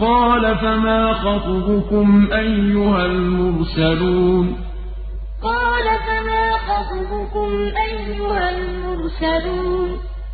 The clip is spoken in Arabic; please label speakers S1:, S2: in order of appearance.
S1: قال فما خطبكم أيها المرسلون
S2: قال فما خطبكم أيها المرسلون